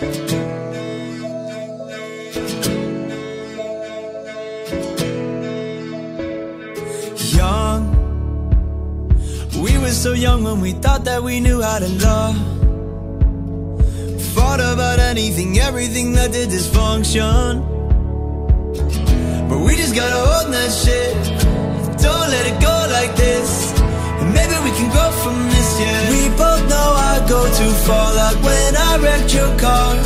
Young, we were so young when we thought that we knew how to love. Fought about anything, everything that did dysfunction. But we just gotta hold that shit. Don't let it go like this. We can grow from this, yeah. We both know I go too far, like when I wrecked your car.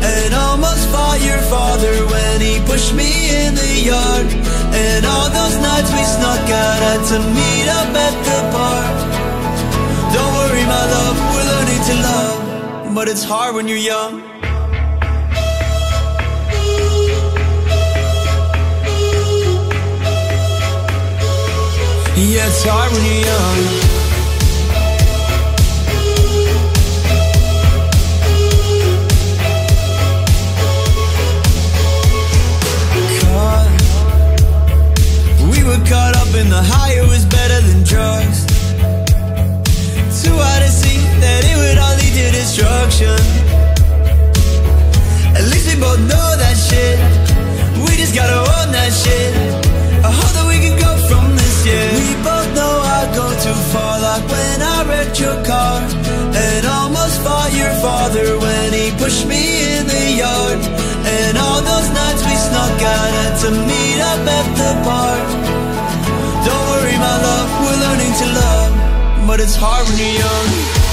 And almost fought your father when he pushed me in the yard. And all those nights we snuck out had to meet up at the park. Don't worry, my love, we're learning to love. But it's hard when you're young. Yeah, it's hard when you're young. In the high, it was better than drugs. Too hard to see that it would all lead to destruction. At least we both know that shit. We just gotta own that shit. I hope that we can go from this, yeah. We both know I go too far, like when I wrecked your car. And almost fought your father when he pushed me in the yard. And all those nights we snuck out had to meet up at the park. To love. But it's hard when you're young.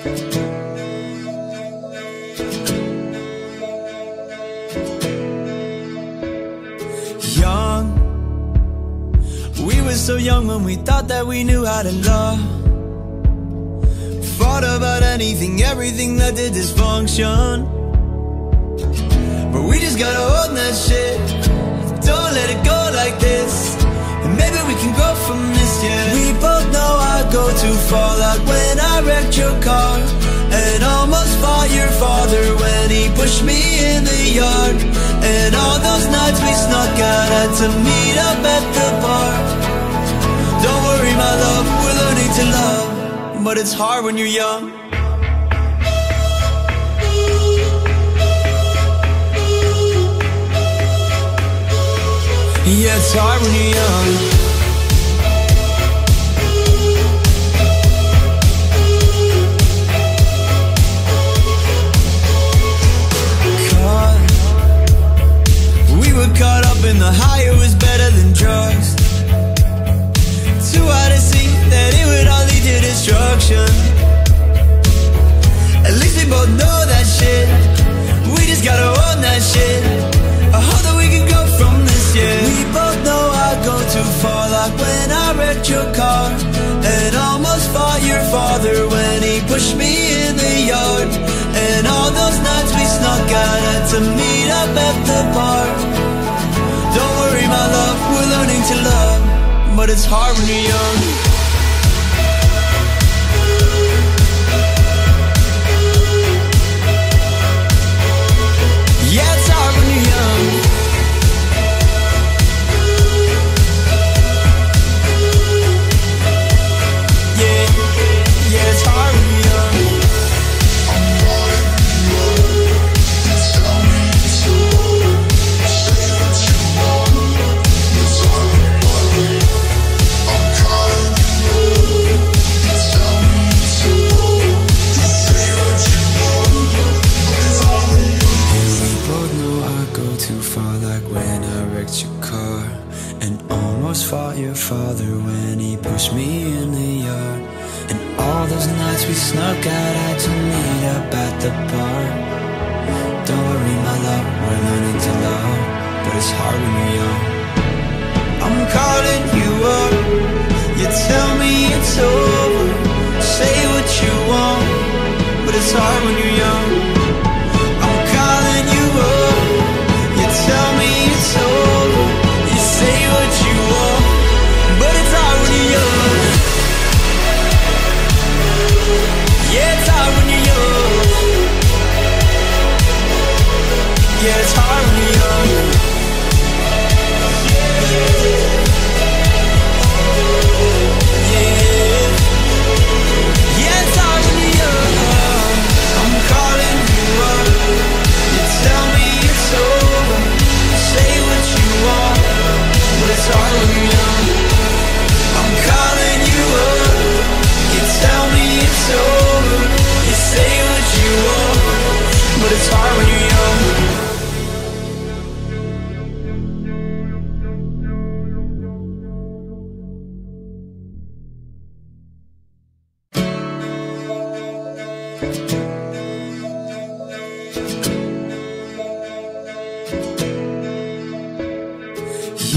Young, we were so young when we thought that we knew how to love. Fought about anything, everything that did dysfunction. But we just gotta own that shit. Don't let it go like this. And maybe we can grow from this, yeah. We both know I go too far, like when I wrecked your car. And almost fought your father when he pushed me in the yard. And all those nights we snuck out had to meet up at the park. Don't worry, my love, we're learning to love. But it's hard when you're young. Yeah, it's hard when you're young. hoping the higher was better than drugs. Too hard to see that it would all lead to destruction. At least we both know that shit. We just gotta own that shit. I hope that we can go from this, yeah We both know I go too far Like when I wrecked your car. And almost fought your father When he pushed me in the yard. And all those nights we snuck out Had to meet up at the park. My love, we're learning to love. But it's hard when you're young.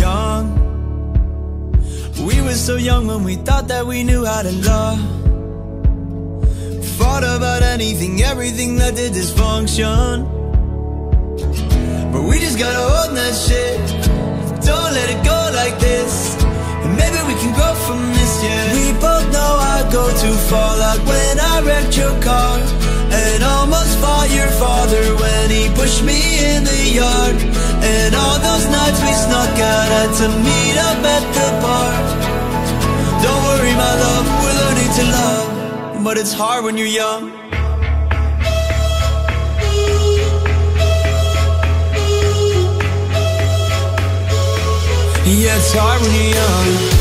Young. We were so young when we thought that we knew how to love. Thought about anything, everything that did dysfunction. But we just gotta hold that shit. Don't let it go like this. And maybe we can grow from this, go too far, like when I wrecked your car. And almost fought your father when he pushed me in the yard. And all those nights we snuck out had to meet up at the bar. Don't worry, my love, we're learning to love. But it's hard when you're young. Yeah, it's hard when you're young.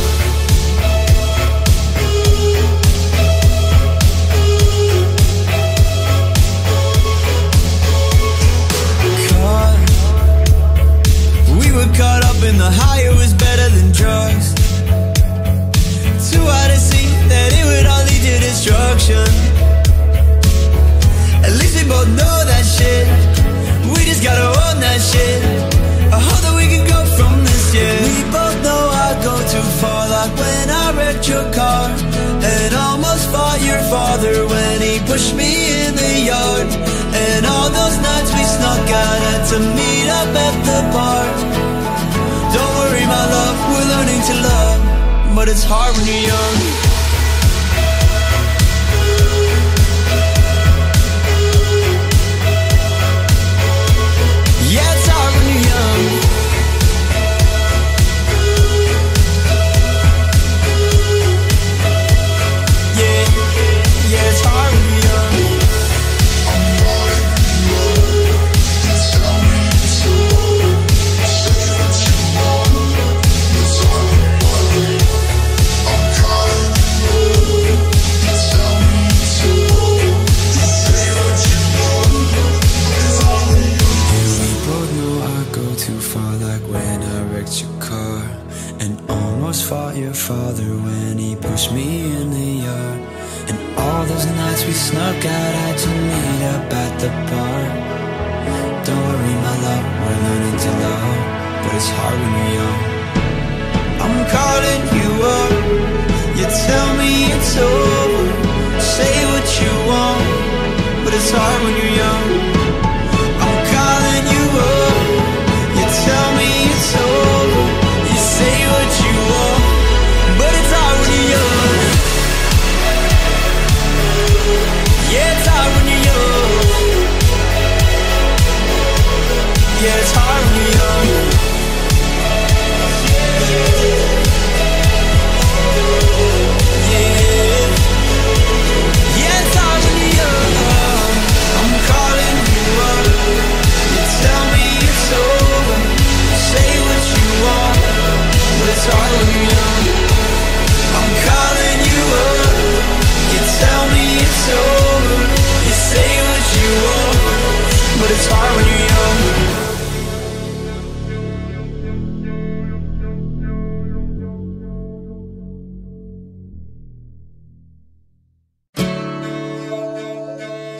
In the high, it was better than drugs. Too hard to see that it would all lead to destruction. At least we both know that shit. We just gotta own that shit. I hope that we can go from this, yeah. We both know I go too far, like when I wrecked your car. And almost fought your father when he pushed me in the yard. And all those nights we snuck out had to meet up at the bar. My love, we're learning to love. But it's hard when you're young.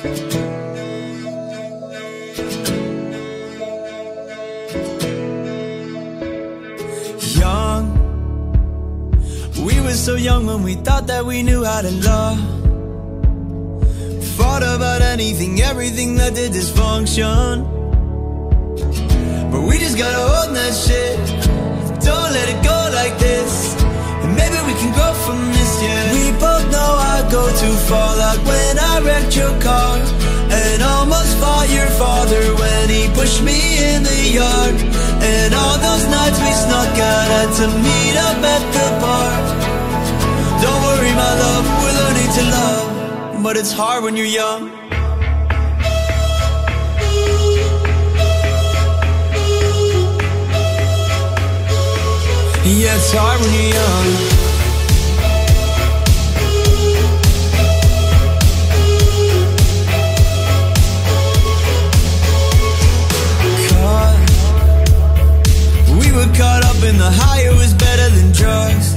Young, we were so young when we thought that we knew how to love. Thought about anything, everything that did dysfunction. But we just gotta hold that shit. Don't let it go like this. And maybe we can grow know I go too far, like when I wrecked your car. And almost fought your father when he pushed me in the yard. And all those nights we snuck out had to meet up at the bar. Don't worry, my love, we're learning to love. But it's hard when you're young. Yeah, it's hard when you're young. In the high, it was better than drugs.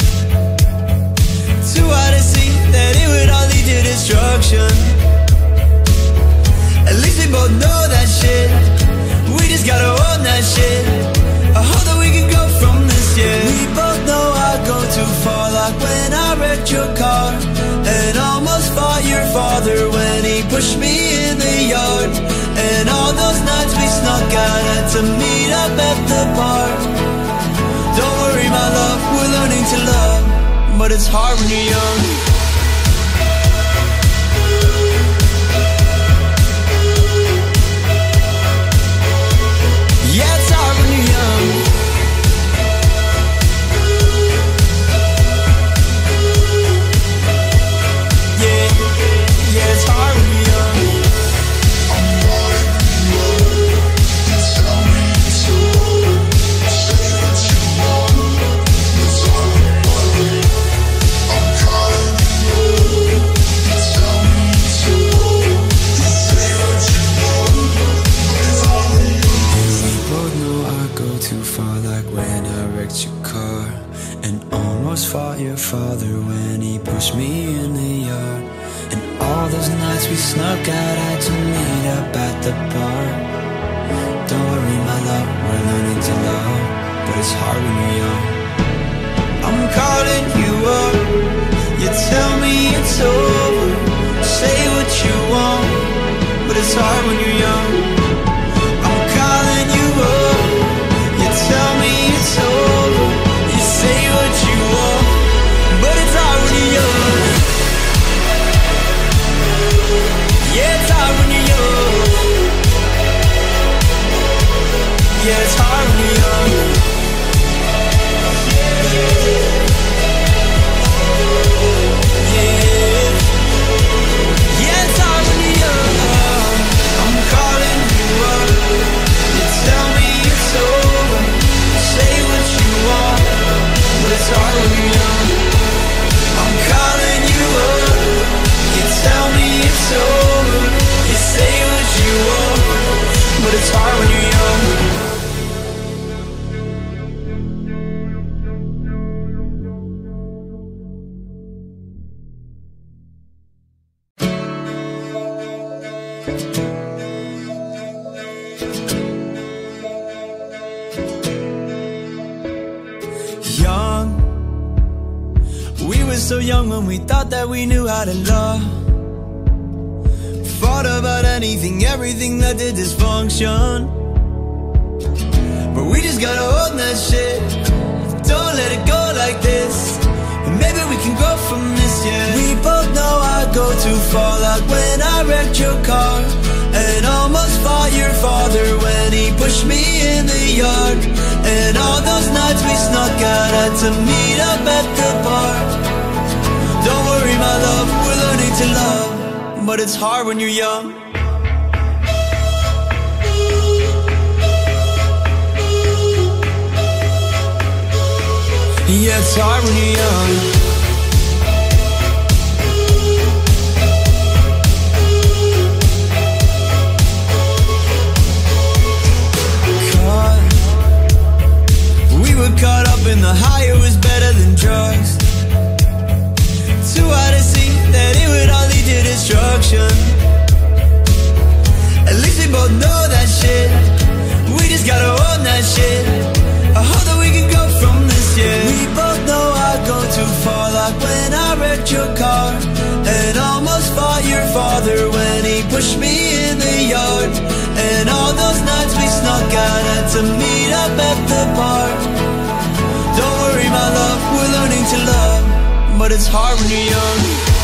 Too hard to see that it would all lead to destruction. At least we both know that shit. We just gotta own that shit. I hope that we can go from this, yeah. We both know I go too far, like when I wrecked your car. And almost fought your father when he pushed me in the yard. And all those nights we snuck out had to meet up at the bar. My love, we're learning to love. But it's hard when you're young. Young, we were so young when we thought that we knew how to love. Thought about anything, everything that did dysfunction. But we just gotta hold that shit. Don't let it go like this. And maybe we can grow from it yeah. We both know I go too far, like when I wrecked your car. And almost fought your father when he pushed me in the yard. And all those nights we snuck out had to meet up at the bar. Don't worry, my love, we're learning to love. But it's hard when you're young. Yeah, it's hard when you're young. In the high, it was better than drugs. Too hard to see that it would all lead to destruction. At least we both know that shit. We just gotta own that shit. I hope that we can go from this, yeah. We both know I go too far, like when I wrecked your car. And almost fought your father when he pushed me in the yard. And all those nights we snuck out had to meet up at the bar. To love. But it's hard when you're young.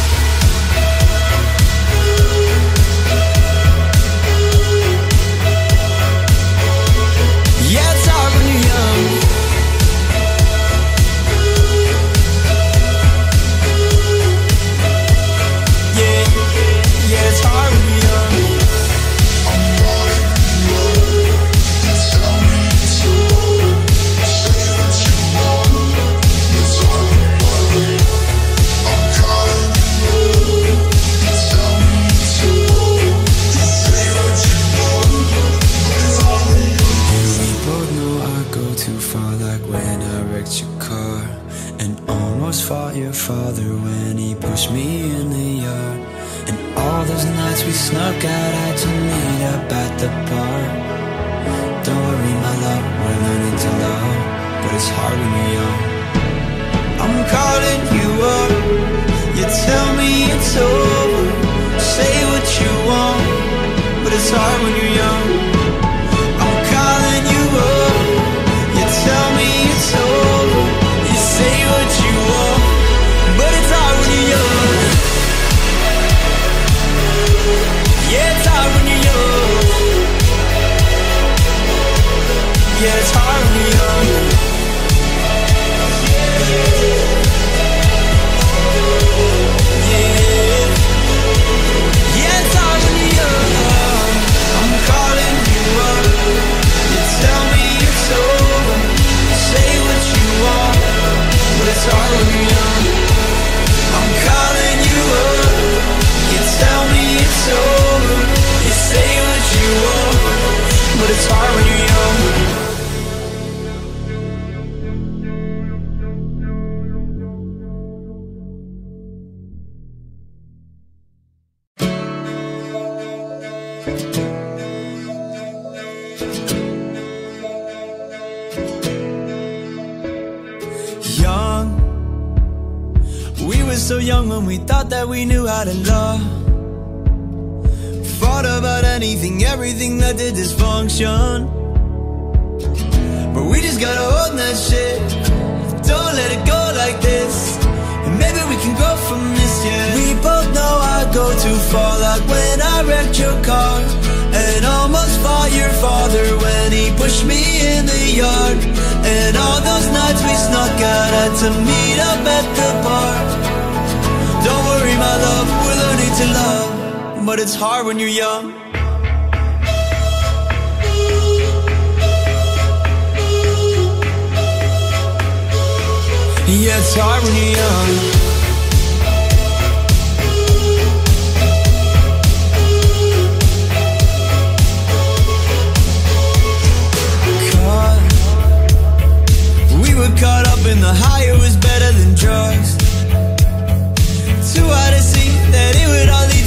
Young when we thought that we knew how to love. Fought about anything, everything that did dysfunction. But we just gotta own that shit. Don't let it go like this. And maybe we can grow from this, yeah. We both know I go too far, like when I wrecked your car. And almost fought your father when he pushed me in the yard. And all those nights we snuck out had to meet up at the bar. My love, we're learning to love. But it's hard when you're young. Yeah, it's hard when you're young. Caught. We were caught up in the high, it was better than drugs.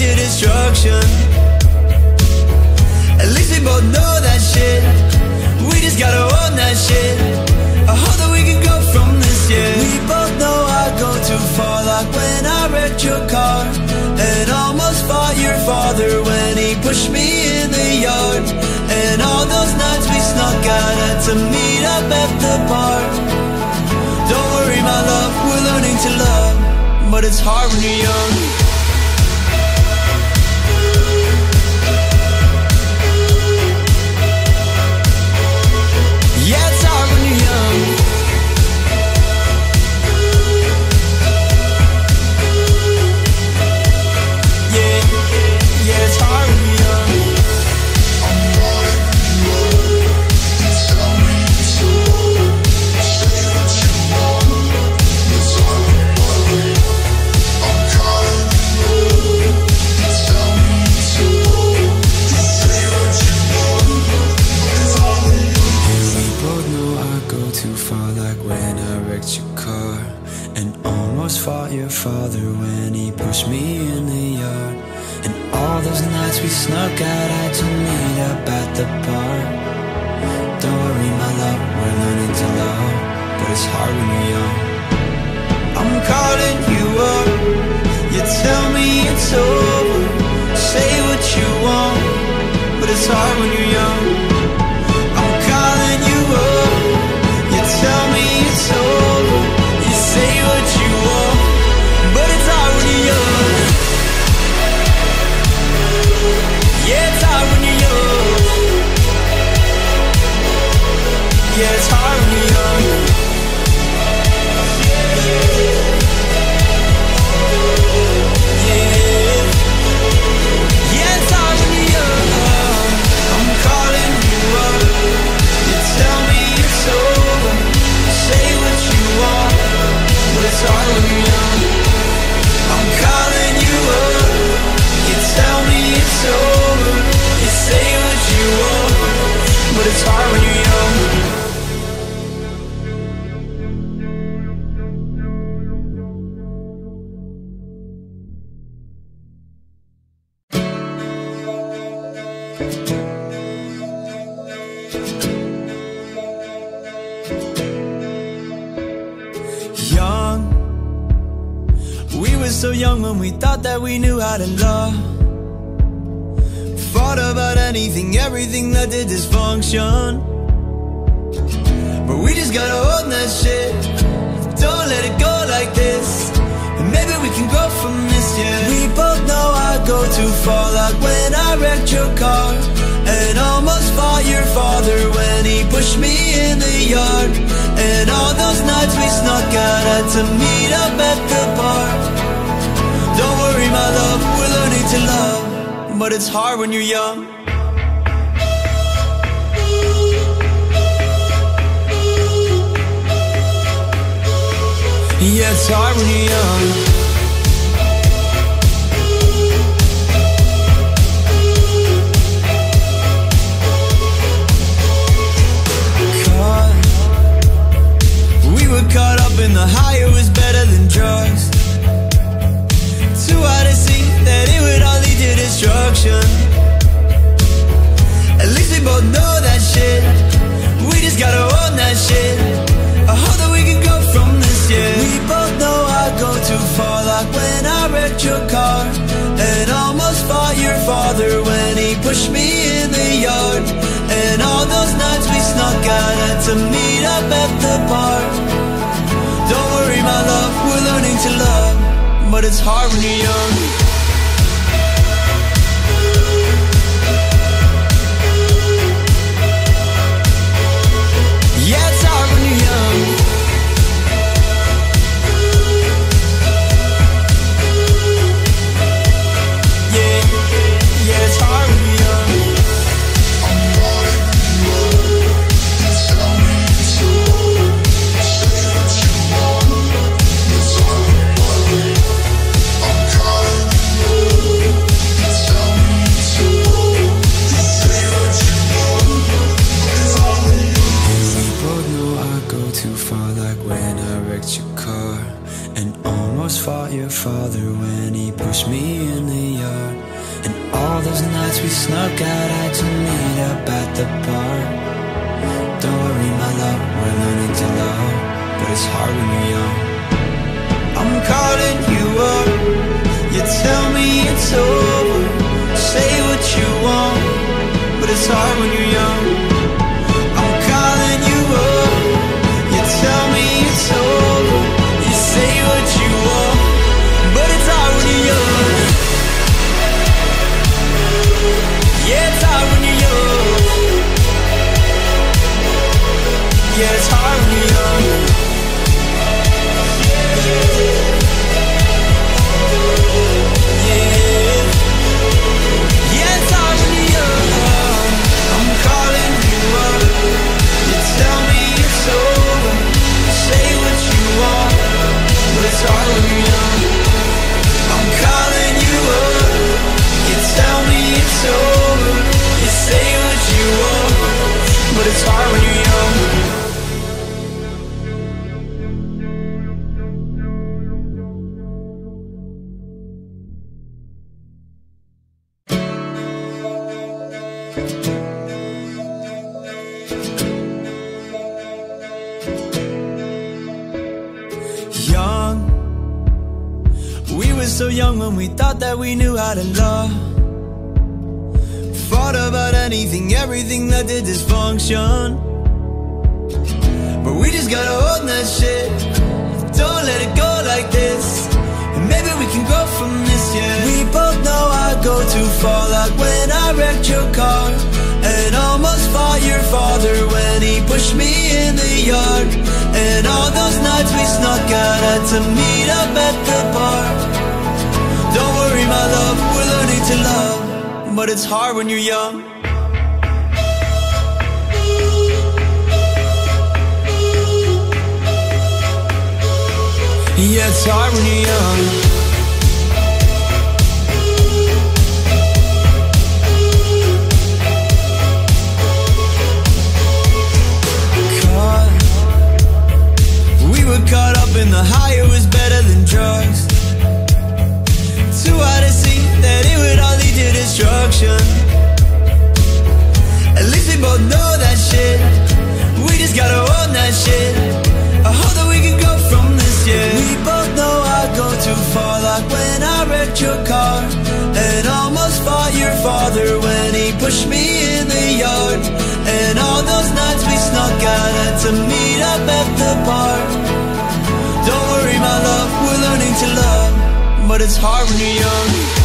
to destruction. At least we both know that shit. We just gotta own that shit. I hope that we can go from this, year. We both know I go too far, like when I wrecked your car. And almost fought your father when he pushed me in the yard. And all those nights we snuck out had to meet up at the bar. Don't worry, my love, we're learning to love. But it's hard when you're young. Young, we were so young when we thought that we knew how to love. Fought about anything, everything that did dysfunction. But we just gotta hold that shit. Don't let it go like this. And maybe we can grow from this yeah. We both know I go too far Like when I wrecked your car. And almost fought your father When he pushed me in the yard. And all those nights we snuck out Had to meet up at the bar. Don't worry my love, we're learning to love. But it's hard when you're young. Yeah, it's hard when you're young. hoping the higher was better than drugs. Too hard to see that it would all lead to destruction. At least we both know that shit. We just gotta own that shit. I hope that we can go from this, yeah We both know I go too far Like when I wrecked your car. And almost fought your father When he pushed me in the yard. And all those nights we snuck out Had to meet up at the park to love, but it's hard when you're young. When we thought that we knew how to love. Fought about anything, everything that did dysfunction. But we just gotta hold that shit. Don't let it go like this. And maybe we can grow from this, yeah. We both know I go too far, like when I wrecked your car. And almost fought your father when he pushed me in the yard. And all those nights we snuck out had to meet up at the bar. My love, we're learning to love. But it's hard when you're young. Yeah, it's hard when you're young. Caught. We were caught up in the high, it was better than drugs. That it would all lead to destruction. At least we both know that shit. We just gotta own that shit. I hope that we can go from this, yeah. We both know I go too far, like when I wrecked your car. And almost fought your father when he pushed me in the yard. And all those nights we snuck out had to meet up at the bar. Don't worry, my love, we're learning to love. But it's hard when you're young.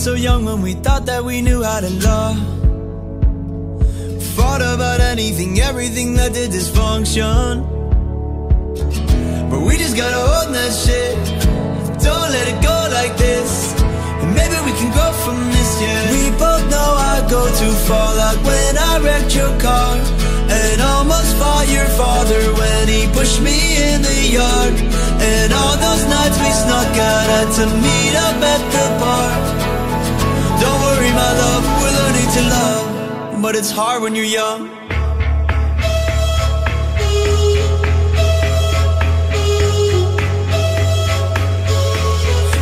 So young when we thought that we knew how to love. Fought about anything, everything that did dysfunction. But we just gotta own that shit. Don't let it go like this. And maybe we can grow from this, yeah. We both know I go too far, like when I wrecked your car. And almost fought your father when he pushed me in the yard. And all those nights we snuck out had to meet up at the bar. My love, we're learning to love. But it's hard when you're young.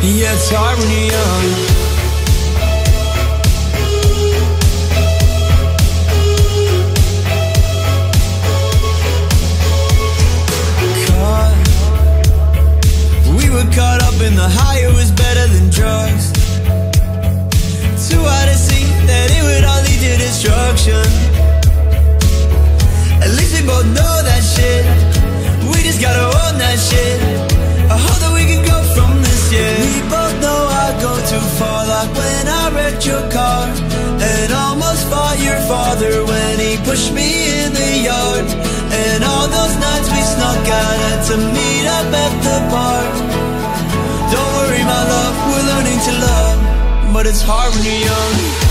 Yeah, it's hard when you're young. Caught. We were caught up in the high, it was better than drugs. Too hard to see that it would all lead to destruction. At least we both know that shit. We just gotta own that shit. I hope that we can go from this, yeah. We both know I go too far Like when I wrecked your car And almost fought your father When he pushed me in the yard And all those nights we snuck out Had to meet up at the bar Don't worry my love, we're learning to love But it's hard when you're young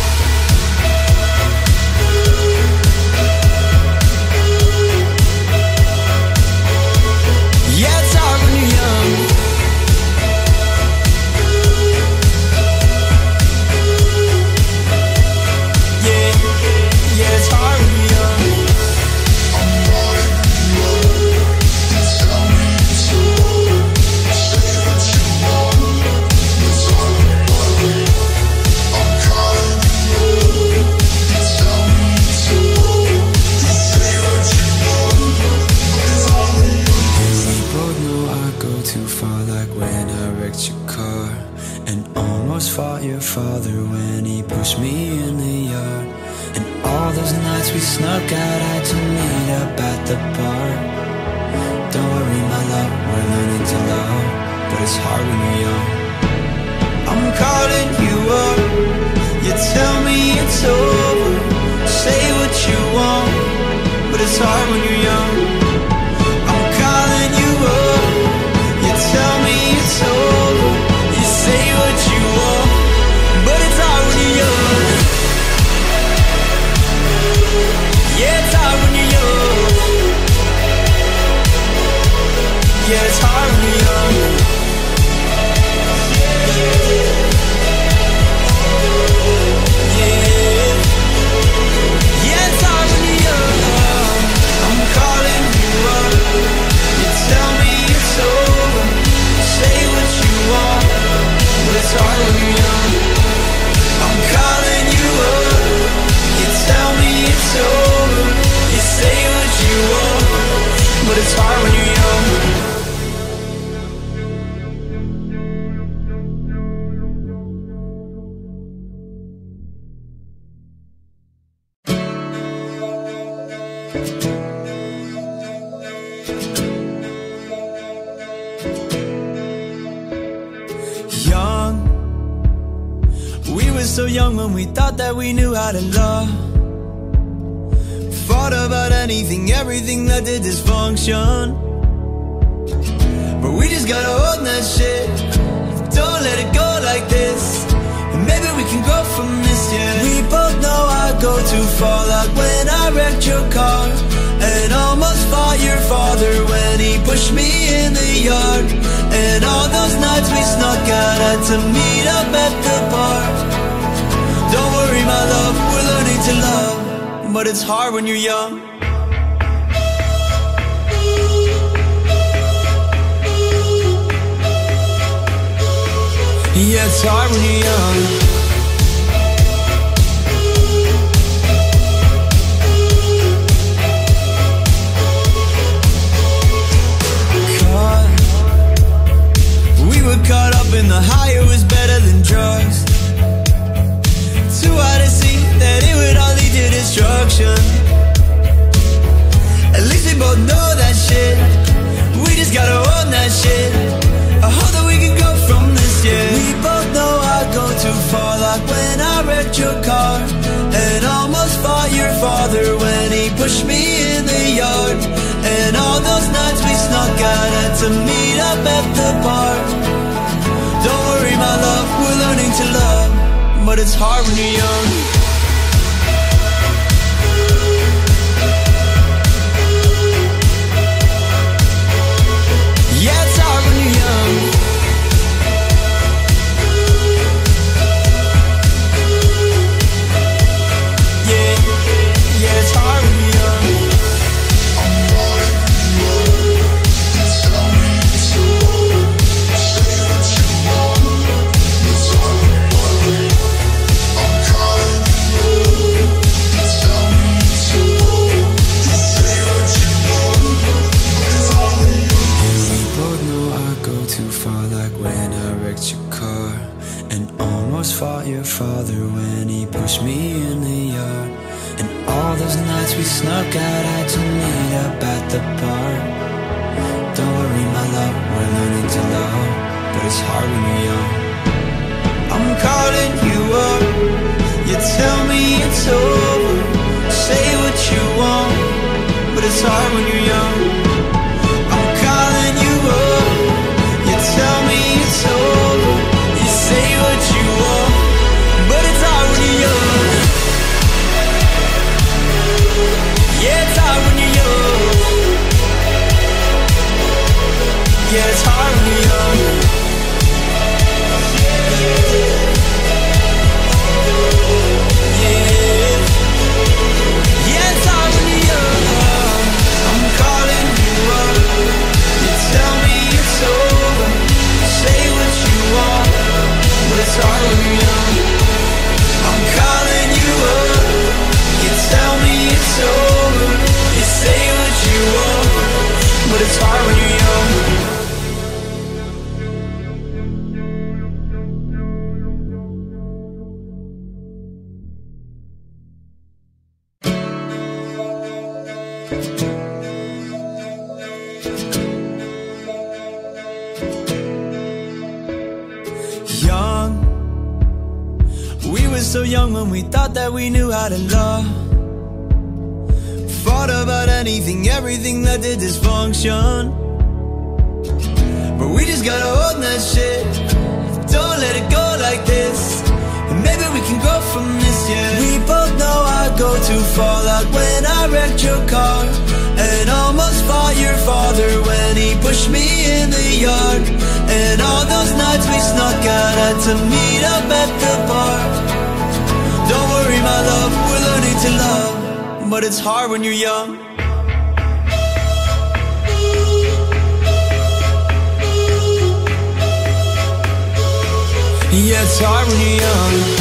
young when we thought that we knew how to love. Fought about anything, everything that did dysfunction. But we just gotta own that shit. Don't let it go like this. And maybe we can grow from this, yeah. We both know I go too far, like when I wrecked your car. And almost fought your father when he pushed me in the yard. And all those nights we snuck out, had to meet up at the bar. My love, we're learning to love. But it's hard when you're young. Yeah, it's hard when you're young. Caught. We were caught up in the higher was better than drugs. To destruction. At least we both know that shit. We just gotta own that shit. I hope that we can go from this, yeah. We both know I go too far, like when I wrecked your car. And almost fought your father when he pushed me in the yard. And all those nights we snuck out, had to meet up at the bar. Don't worry, my love, we're learning to love. But it's hard when you're young. Young, we were so young when we thought that we knew how to love. Fought about anything, everything that did dysfunction. But we just gotta own that shit. Don't let it go like this. And maybe we can grow from this, yeah. I go too far, like when I wrecked your car. And almost fought your father when he pushed me in the yard. And all those nights we snuck out had to meet up at the bar. Don't worry, my love, we're learning to love. But it's hard when you're young. Yeah, it's hard when you're young.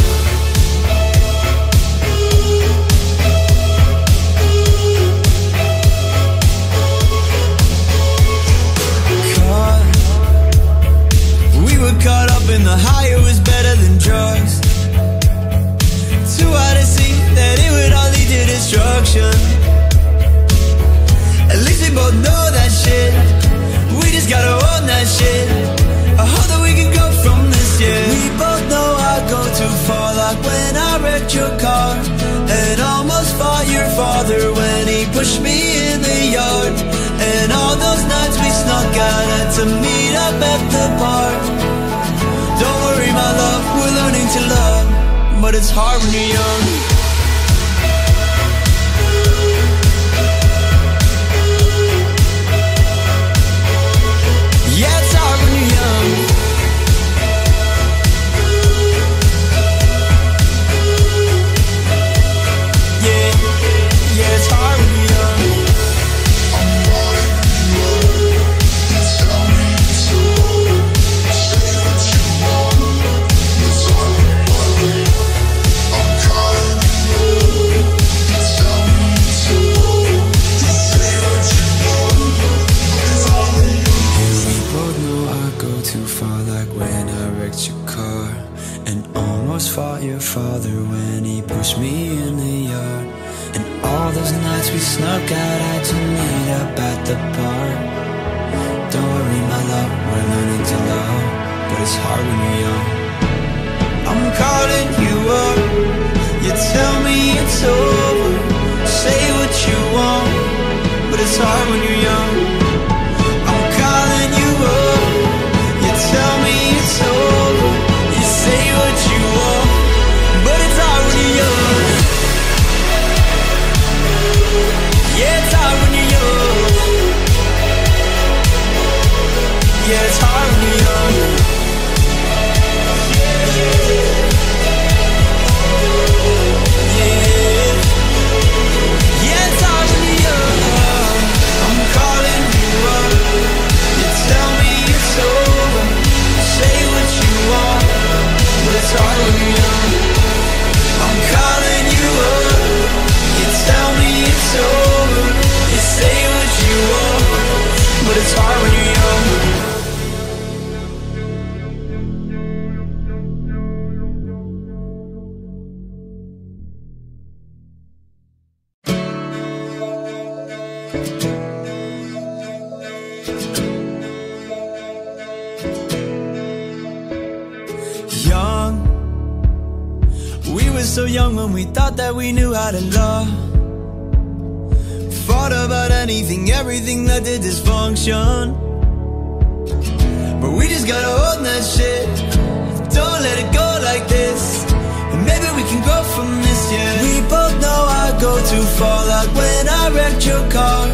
In the high, it was better than drugs. Too hard to see that it would all lead to destruction. At least we both know that shit. We just gotta own that shit. I hope that we can go from this, yeah. We both know I go too far, like when I wrecked your car. And almost fought your father when he pushed me in the yard. And all those nights we snuck out had to meet up at the bar. My love, we're learning to love. But it's hard when you're young. Young when we thought that we knew how to love. Fought about anything, everything that did dysfunction. But we just gotta hold that shit. Don't let it go like this. And maybe we can grow from this, yeah. We both know I go too far, like when I wrecked your car.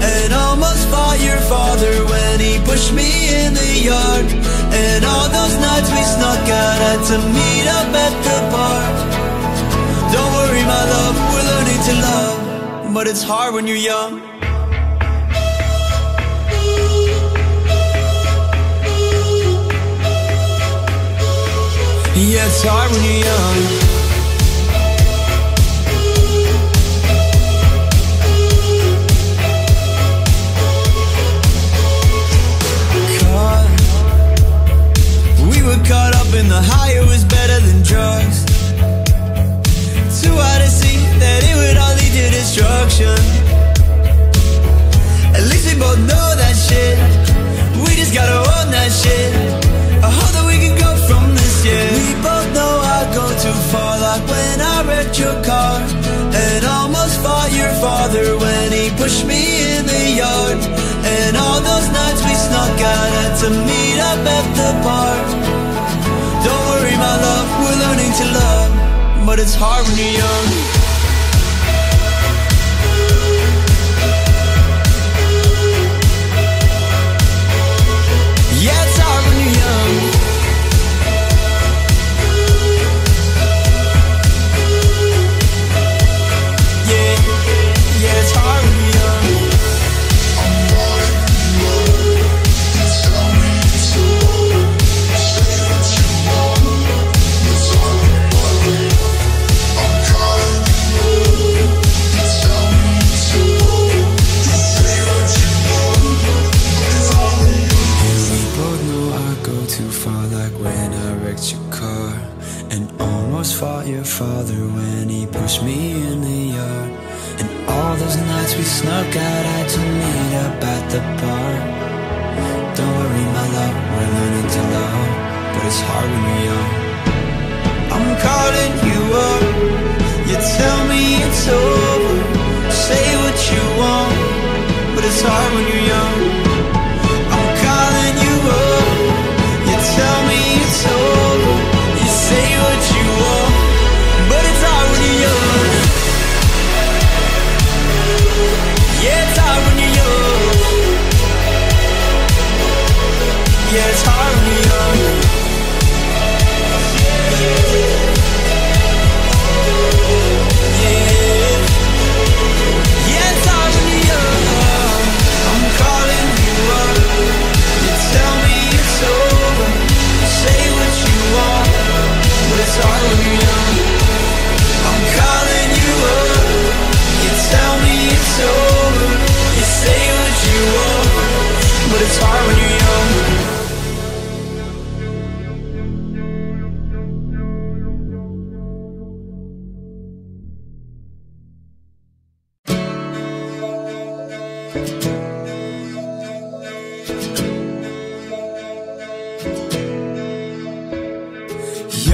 And almost fought your father when he pushed me in the yard. And all those nights we snuck out had to meet up at the bar. My love, we're learning to love. But it's hard when you're young. Yeah, it's hard when you're young. Caught. Up in the high, it was better than drugs. See that it would all lead to destruction. At least we both know that shit. We just gotta own that shit. I hope that we can go from this, yeah. We both know I go too far, like when I wrecked your car. And almost fought your father when he pushed me in the yard. And all those nights we snuck out had to meet up at the bar. Don't worry, my love, we're learning to love. But it's hard when you're young.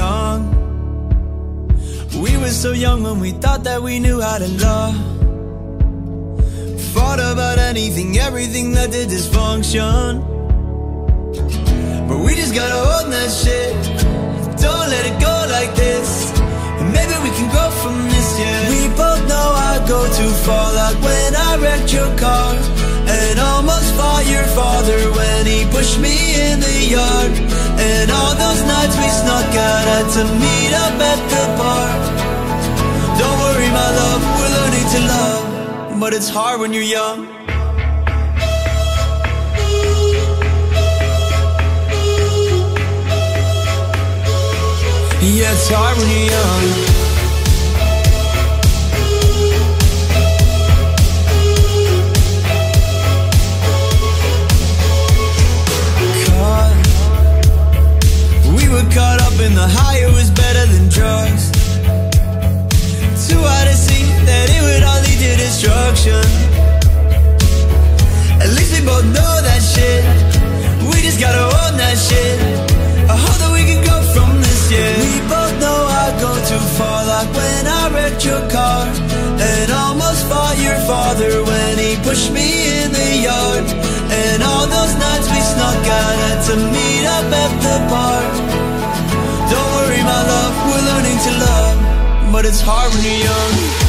Young. We were so young when we thought that we knew how to love. Fought about anything, everything that did dysfunction. But we just gotta hold that shit. Don't let it go like this. And maybe we can grow from this, yeah. We both know I go too far, like when I wrecked your car. And almost fought your father when he pushed me in the yard. And all those nights we snuck out had to meet up at the bar. Don't worry, my love, we're learning to love. But it's hard when you're young. Yeah, it's hard when you're young. In the high, it was better than drugs. Too hard to see that it would all lead to destruction. At least we both know that shit. We just gotta own that shit. I hope that we can go from this, yeah. We both know I go too far, like when I wrecked your car And almost fought your father when he pushed me in the yard And all those nights we snuck out had to meet up at the park my love, we're learning to love But it's hard when you're young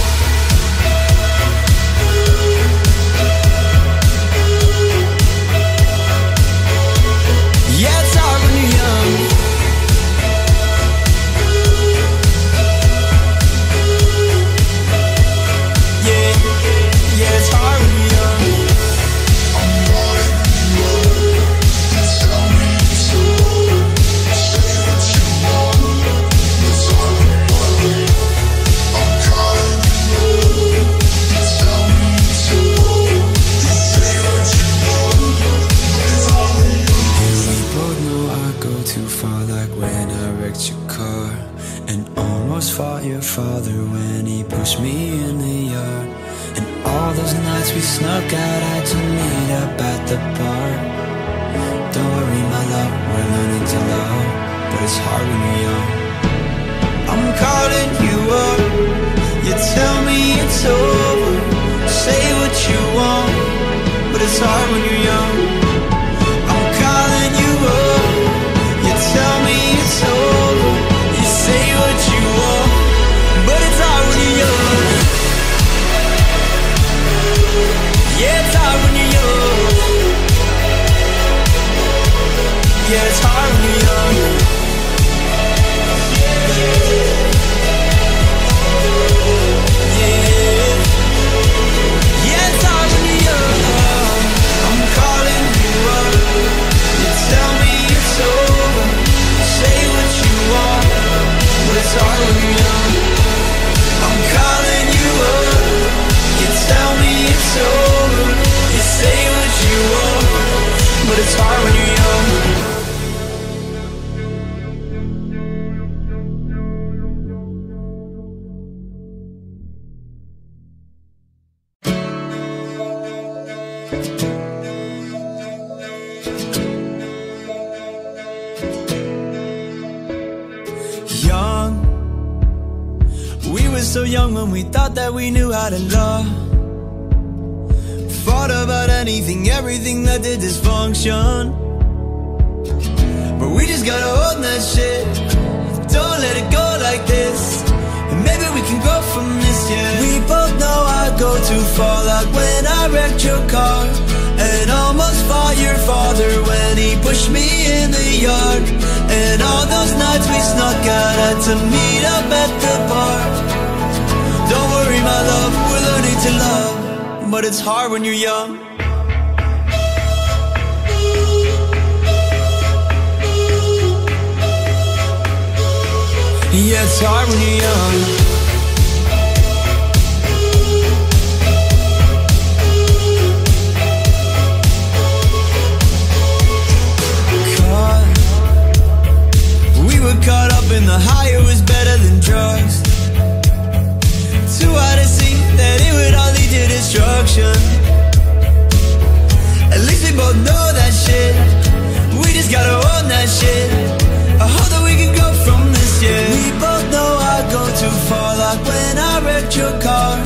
young. We were so young when we thought that we knew how to love. Fought about anything, everything that did dysfunction. But we just gotta hold that shit. Don't let it go like this. Can grow from this, yeah. We both know I go too far, like when I wrecked your car. And almost fought your father when he pushed me in the yard. And all those nights we snuck out had to meet up at the bar. Don't worry, my love, we're learning to love. But it's hard when you're young. Yeah, it's hard when you're young. In the higher was better than drugs. Too hard to see that it would all lead to destruction. At least we both know that shit. We just gotta own that shit. I hope that we can go from this, yeah. We both know I go too far, like when I wrecked your car.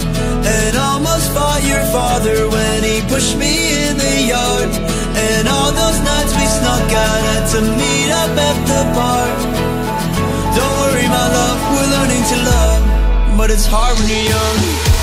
And almost fought your father when he pushed me in the yard. And all those nights we snuck out had to meet up at the park. My love, we're learning to love. But it's hard when you're young.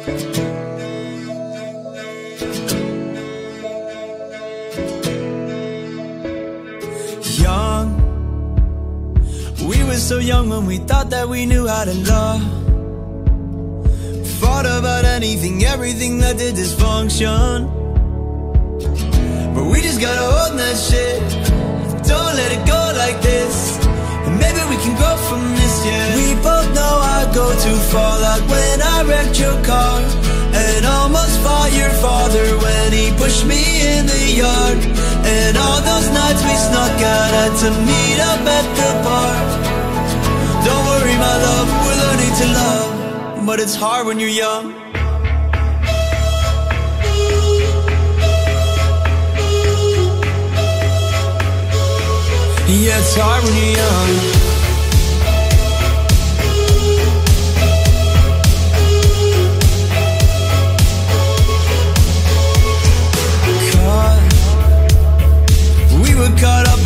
Young, we were so young when we thought that we knew how to love. Thought about anything, everything that did dysfunction. But we just gotta hold that shit. Don't let it go like this. And maybe we can grow from this, yeah. Both know I go too far, like when I wrecked your car. And almost fought your father when he pushed me in the yard. And all those nights we snuck out had to meet up at the bar. Don't worry, my love, we're learning to love. But it's hard when you're young. Yeah, it's hard when you're young.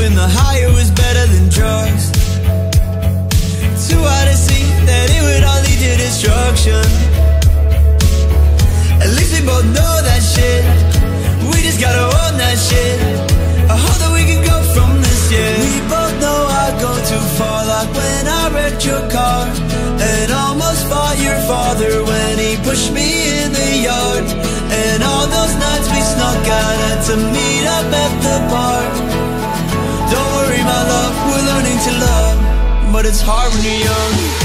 In the high, it was better than drugs. Too hard to see that it would all lead to destruction. At least we both know that shit. We just gotta own that shit. I hope that we can go from this, yeah. We both know I go too far, like when I wrecked your car. And almost fought your father when he pushed me in the yard. And all those nights we snuck out had to meet up at the bar. To love. But it's hard when you're young.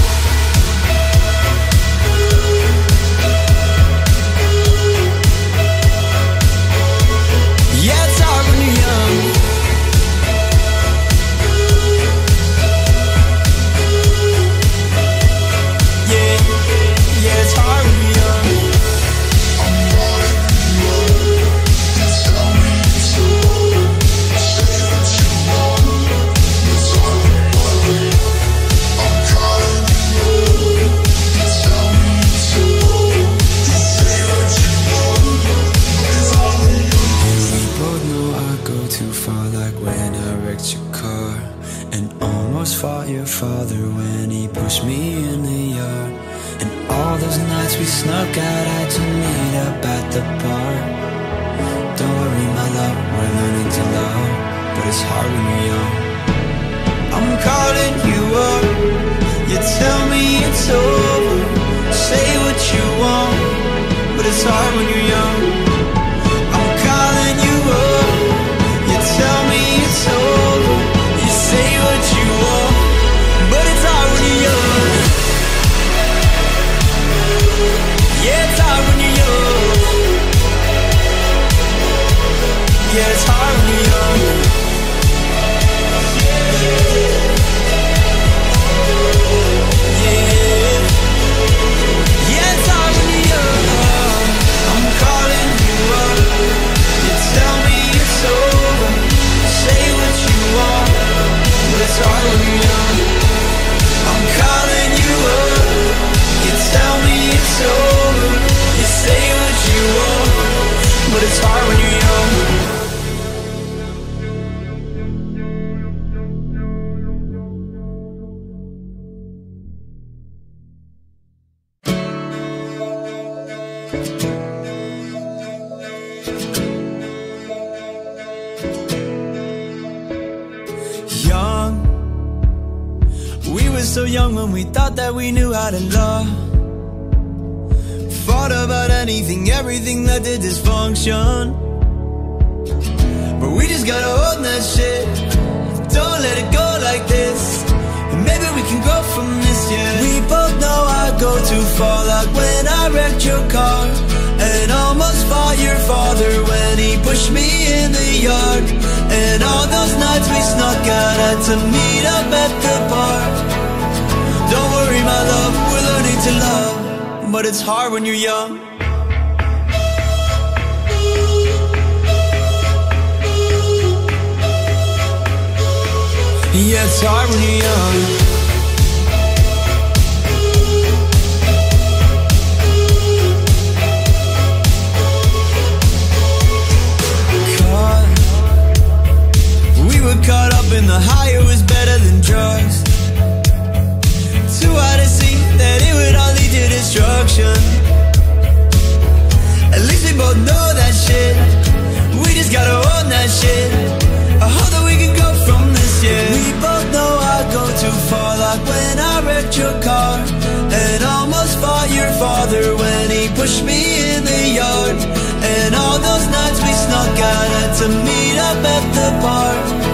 Young, We were so young when we thought that we knew how to love. Fought about anything, everything that did dysfunction. But we just gotta own that shit. Don't let it go like this. Can grow from this, yeah. We both know I go too far, like when I wrecked your car. And almost fought your father when he pushed me in the yard. And all those nights we snuck out had to meet up at the bar. Don't worry, my love, we're learning to love. But it's hard when you're young. Yeah, it's hard when you're young. In the high, it was better than drugs. Too hard to see that it would all lead to destruction. At least we both know that shit. We just gotta own that shit. I hope that we can go from this, yeah. We both know I go too far, like when I wrecked your car. And almost fought your father when he pushed me in the yard. And all those nights we snuck out had to meet up at the bar.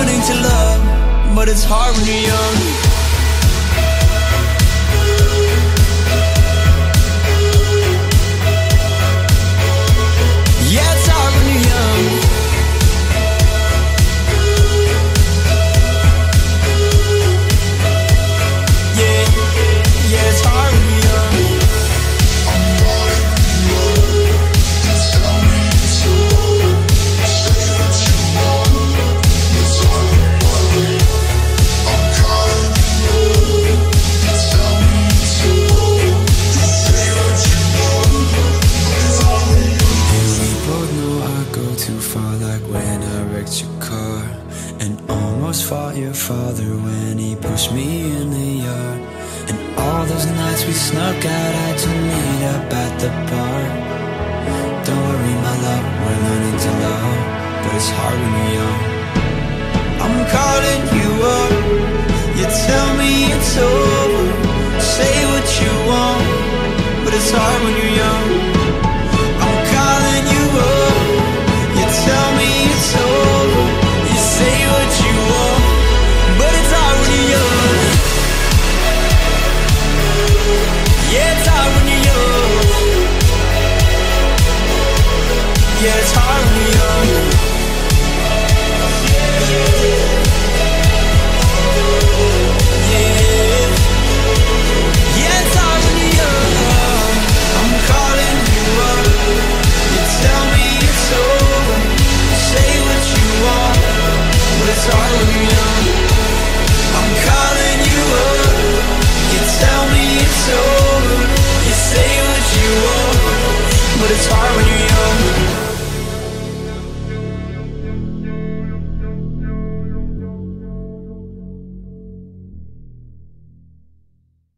Learning to love. But it's hard when you're young.